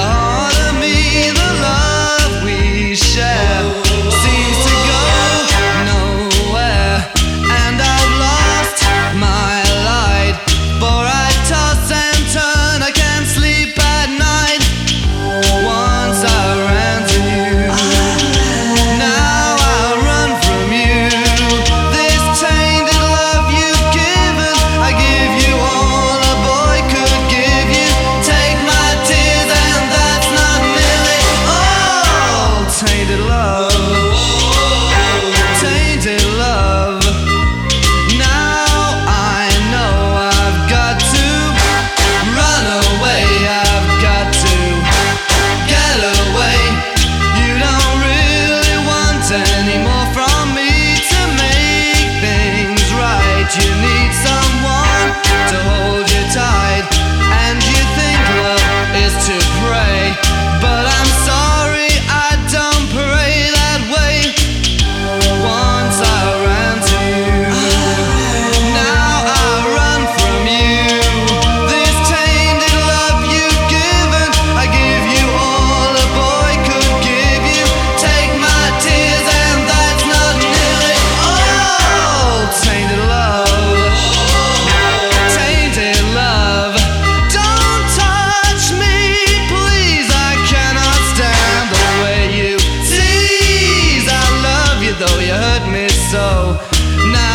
heart hurt me so. Now